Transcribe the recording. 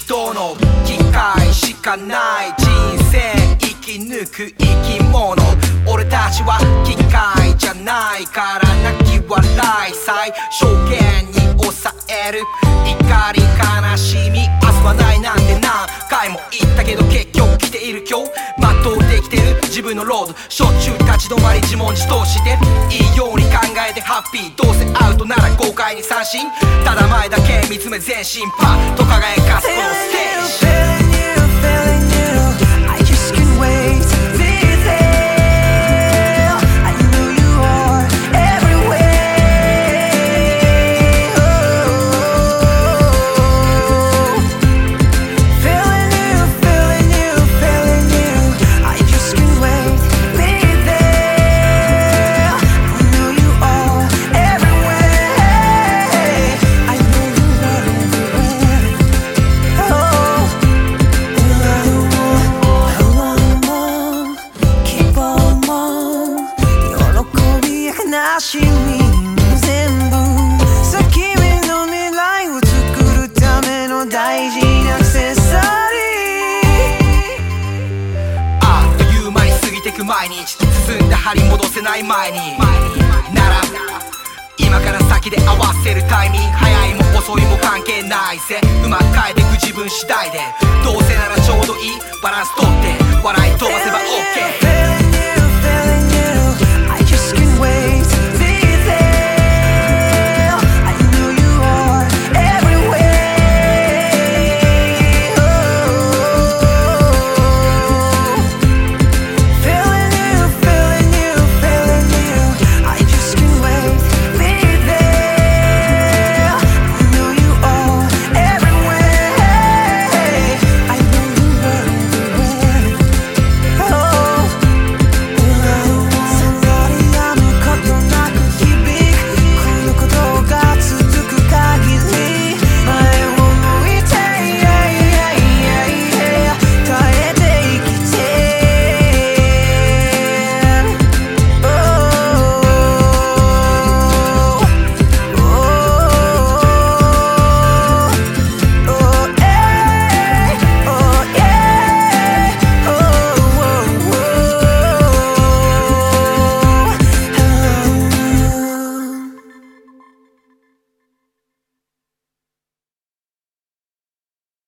人の機会しかない。人生生き抜く生き物。俺たちは機械じゃないから泣き笑い最小限に抑える。怒り悲しみ明日はないなんて何回も言ったけど結局来ている。今日全うできてる。自分のロードしょっちゅう立ち止まり自問自答していいように考えてハッピーどうせアウトなら豪快に三振。ただ前だけ見つめ全身パッと輝かすこのステージ。や悲しみも全部さあ君の未来を作るための大事なアクセサリーあっという間に過ぎてく毎日進んで張り戻せない前になら今から先で合わせるタイミング早いも遅いも関係ないぜうまく変えてく自分次第でどうせならちょうどいいバランスとって笑い飛ばせば OK